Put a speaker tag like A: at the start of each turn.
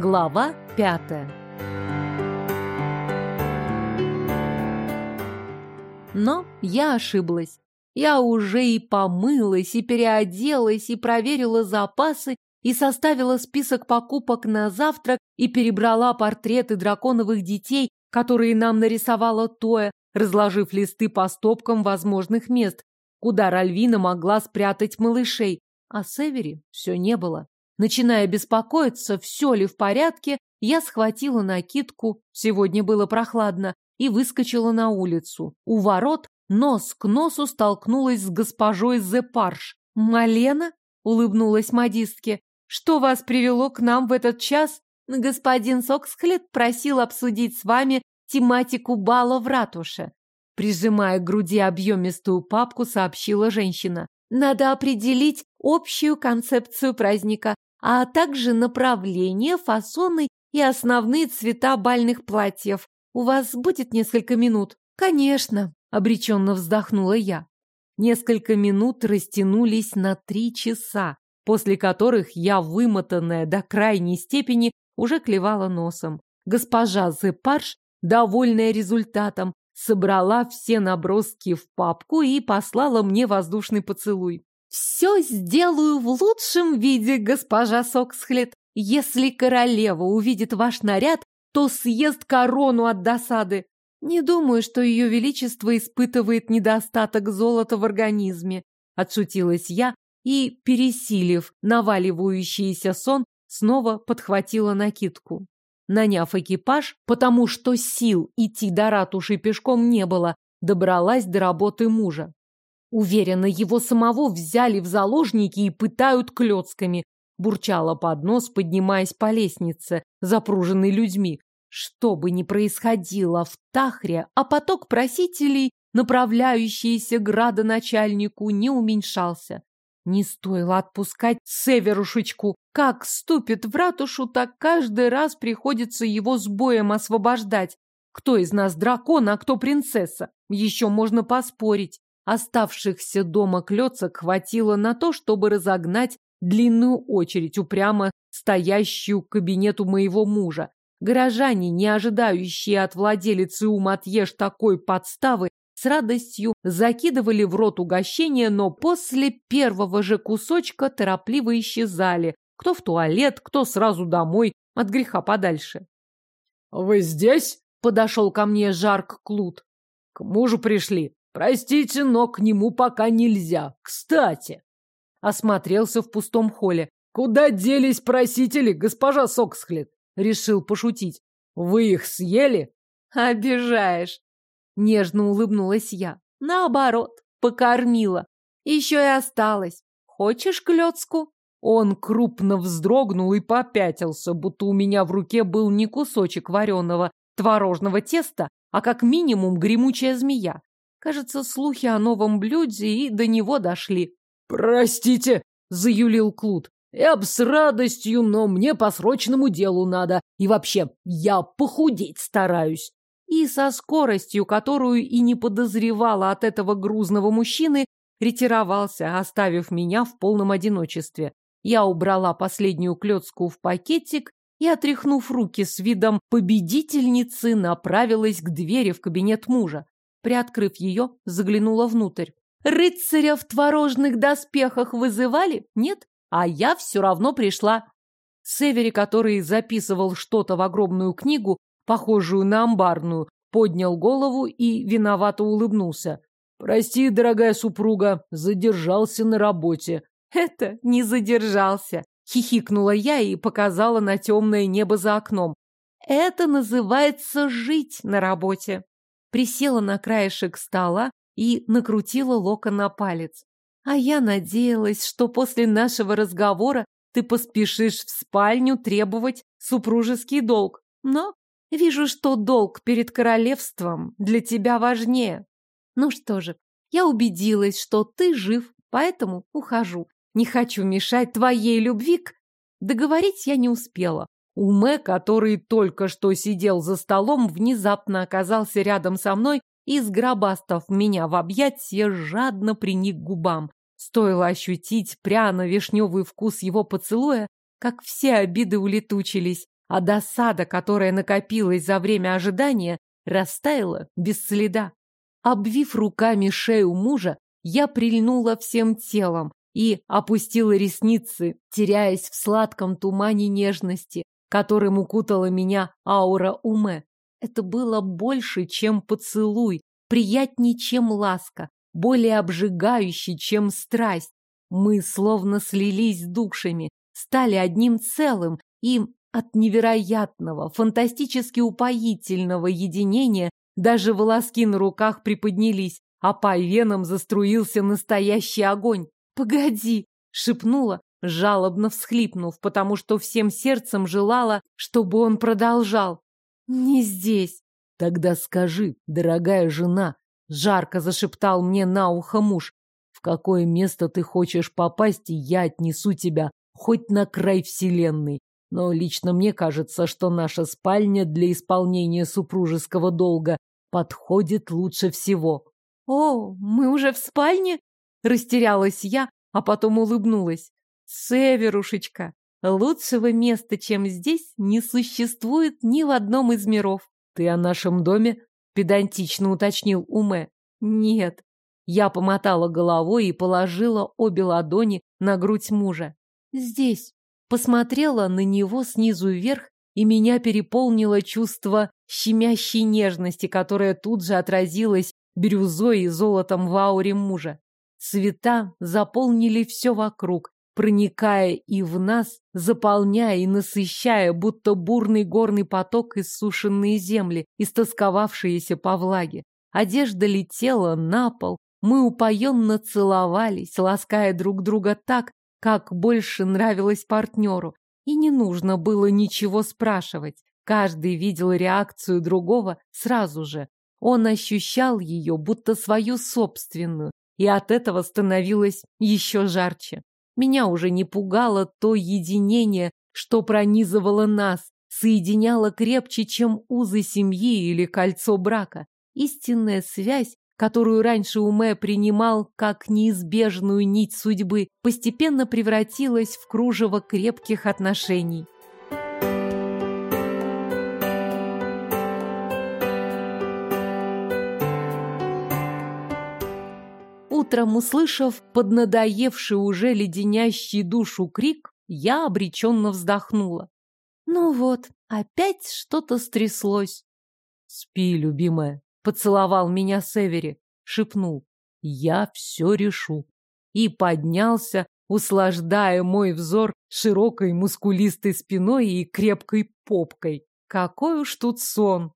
A: Глава пятая Но я ошиблась. Я уже и помылась, и переоделась, и проверила запасы, и составила список покупок на завтрак, и перебрала портреты драконовых детей, которые нам нарисовала Тоя, разложив листы по стопкам возможных мест, куда Ральвина могла спрятать малышей. А Севери все не было. Начиная беспокоиться, все ли в порядке, я схватила накидку, сегодня было прохладно, и выскочила на улицу. У ворот нос к носу столкнулась с госпожой Зепарш. «Малена?» — улыбнулась модистке. «Что вас привело к нам в этот час?» «Господин Соксхлет просил обсудить с вами тематику бала в ратуше». Прижимая к груди объемистую папку, сообщила женщина. «Надо определить общую концепцию праздника, а также направление, фасоны и основные цвета бальных платьев. У вас будет несколько минут? Конечно, обреченно вздохнула я. Несколько минут растянулись на три часа, после которых я, вымотанная до крайней степени, уже клевала носом. Госпожа Зепарш, довольная результатом, собрала все наброски в папку и послала мне воздушный поцелуй. «Все сделаю в лучшем виде, госпожа Соксхлет. Если королева увидит ваш наряд, то съест корону от досады. Не думаю, что ее величество испытывает недостаток золота в организме, отшутилась я и, пересилив наваливающийся сон, снова подхватила накидку. Наняв экипаж, потому что сил идти до ратуши пешком не было, добралась до работы мужа. Уверена, его самого взяли в заложники и пытают клетками, бурчала под нос, поднимаясь по лестнице, запруженной людьми. Что бы ни происходило в Тахре, а поток просителей, направляющийся градоначальнику, не уменьшался. Не стоило отпускать Северушечку. Как ступит в ратушу, так каждый раз приходится его с боем освобождать. Кто из нас дракон, а кто принцесса? Еще можно поспорить. Оставшихся дома клёцок хватило на то, чтобы разогнать длинную очередь, упрямо стоящую к кабинету моего мужа. Горожане, не ожидающие от владелицы Уматьеш такой подставы, с радостью закидывали в рот угощение, но после первого же кусочка торопливо исчезали. Кто в туалет, кто сразу домой, от греха подальше.
B: «Вы здесь?» — подошел ко мне Жарк Клут. «К мужу пришли. Простите, но к нему пока нельзя. Кстати!» Осмотрелся в пустом холле. «Куда делись просители, госпожа Соксхлет?» Решил пошутить. «Вы их съели?»
A: «Обижаешь!» Нежно улыбнулась я. Наоборот, покормила. Еще и осталось. Хочешь клетку? Он крупно вздрогнул и попятился, будто у меня в руке был не кусочек вареного творожного теста, а как минимум гремучая змея. Кажется, слухи о новом блюде и до него дошли.
B: «Простите!» — заюлил Клуд. «Я б с радостью, но мне по срочному делу надо. И вообще, я похудеть стараюсь
A: и со скоростью, которую и не подозревала от этого грузного мужчины, ретировался, оставив меня в полном одиночестве. Я убрала последнюю клетку в пакетик и, отряхнув руки с видом победительницы, направилась к двери в кабинет мужа. Приоткрыв ее, заглянула внутрь. «Рыцаря в творожных доспехах вызывали? Нет? А я все равно пришла». Севери, который записывал что-то в огромную книгу, похожую на амбарную, поднял голову и виновато улыбнулся. «Прости, дорогая супруга, задержался на работе». «Это не задержался», — хихикнула я и показала на темное небо за окном. «Это называется жить на работе». Присела на краешек стола и накрутила локон на палец. А я надеялась, что после нашего разговора ты поспешишь в спальню требовать супружеский долг. Но Вижу, что долг перед королевством для тебя важнее. Ну что же, я убедилась, что ты жив, поэтому ухожу. Не хочу мешать твоей любви к... Договорить я не успела. Уме, который только что сидел за столом, внезапно оказался рядом со мной и, сгробастав меня в объятия, жадно приник губам. Стоило ощутить пряно-вишневый вкус его поцелуя, как все обиды улетучились, а досада, которая накопилась за время ожидания, растаяла без следа. Обвив руками шею мужа, я прильнула всем телом и опустила ресницы, теряясь в сладком тумане нежности, которым укутала меня аура уме. Это было больше, чем поцелуй, приятнее, чем ласка, более обжигающий, чем страсть. Мы словно слились душами, стали одним целым, и от невероятного, фантастически упоительного единения даже волоски на руках приподнялись, а по венам заструился настоящий огонь. «Погоди!» — шепнула, жалобно всхлипнув, потому что всем сердцем желала, чтобы он продолжал. «Не здесь!»
B: «Тогда скажи, дорогая жена!» — жарко зашептал мне на ухо муж. «В какое место ты хочешь попасть, и я отнесу тебя хоть на край вселенной. Но лично мне кажется, что наша спальня для исполнения супружеского долга подходит лучше всего.
A: «О, мы уже в спальне?» Растерялась я, а потом улыбнулась. «Северушечка, лучшего места, чем здесь, не существует ни в одном из миров».
B: «Ты о нашем доме?» — педантично уточнил Уме.
A: «Нет». Я помотала головой и положила обе ладони на грудь мужа. «Здесь». Посмотрела на него снизу вверх, и меня переполнило чувство щемящей нежности, которое тут же отразилось бирюзой и золотом в ауре мужа. Цвета заполнили все вокруг, проникая и в нас, заполняя и насыщая, будто бурный горный поток иссушенные земли, истосковавшиеся по влаге. Одежда летела на пол, мы упоенно целовались, лаская друг друга так, как больше нравилось партнеру. И не нужно было ничего спрашивать. Каждый видел реакцию другого сразу же. Он ощущал ее, будто свою собственную, и от этого становилось еще жарче. Меня уже не пугало то единение, что пронизывало нас, соединяло крепче, чем узы семьи или кольцо брака. Истинная связь которую раньше Уме принимал как неизбежную нить судьбы, постепенно превратилась в кружево крепких отношений. Утром, услышав поднадоевший уже леденящий душу крик, я обреченно вздохнула. Ну вот, опять что-то стряслось.
B: Спи, любимая, Поцеловал меня Севери, шепнул «Я все решу» и поднялся, услаждая мой взор широкой мускулистой спиной и крепкой попкой. Какой уж тут сон!